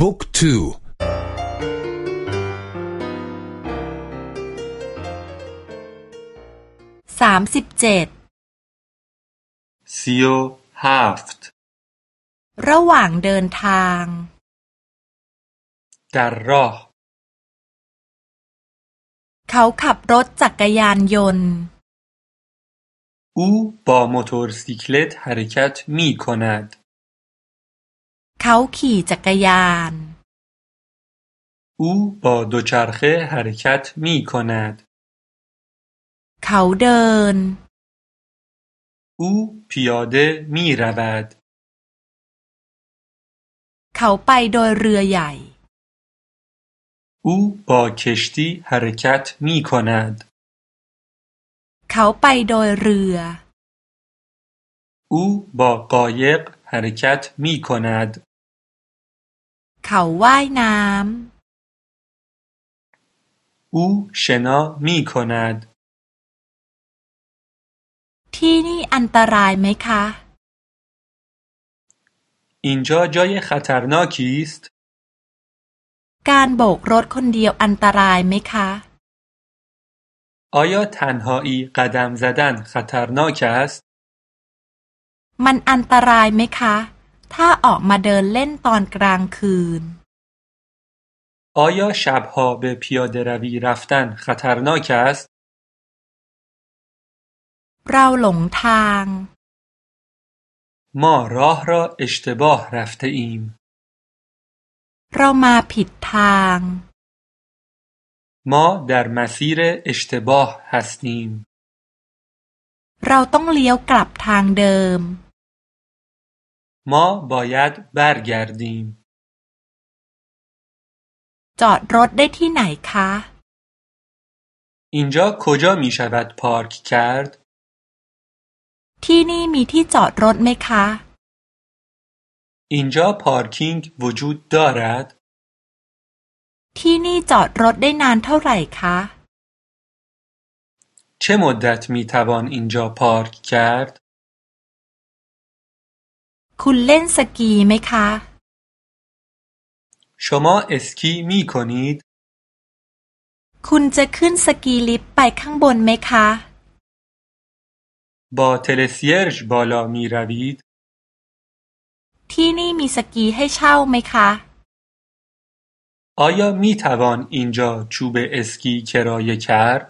บุ๊กทูสามสิบเจ็ดซีโอฮาฟต์ระหว่างเดินทาง در راه เขาขับรถจักรยานยนต์ او با موتورسیکلت حرکت می کند เขาขี่จักรยาน او با دوچرخه حرکت می کند เขาเดิน او پیاده می رود เขาไปโดยเรือใหญ่ او با کشتی حرکت می کند เขาไปโดยเรือ او با قایق حرکت می کند เขาว่ายน้ำ او شنا می کند ที่นี่อันตรายไหมคะ اینجا جای خطرناکی است การโบกรถคนเดียวอันตรายไหมคะ آیا تنهایی قدم زدن خطرناک است มันอันตรายไหมคะ ถ้าออกมาเดินเล่นตอนกลางคืน آیا شبها به پیاده روی رفتن خطرناک است เราหลงทาง ما راه را اشتباه رفته ایم เรามาผิดทาง ما در مسیر اشتباه هستیم เราต้องเลี้ยวกลับทางเดิม ما باید برگردیم จอดรถได้ที่ไหนคะ اینجا کجا می شود پارک کرد ที่นี่มีที่จอดรถไหมคะ اینجا پارکینگ وجود دارد ที่นี่จอดรถได้นานเท่าไหร่คะ چه مدت می توان اینجا پارک کرد คุณเล่นสกีไหมคะ شما اسکی می کنید คุณจะขึ้นสกีลิฟต์ไปข้างบนไหมคะ با تلسیرژ بالا می روید ที่นี่มีสกีให้เช่าไหมคะ آیا می توان اینجا چوب اسکی کرایه کرد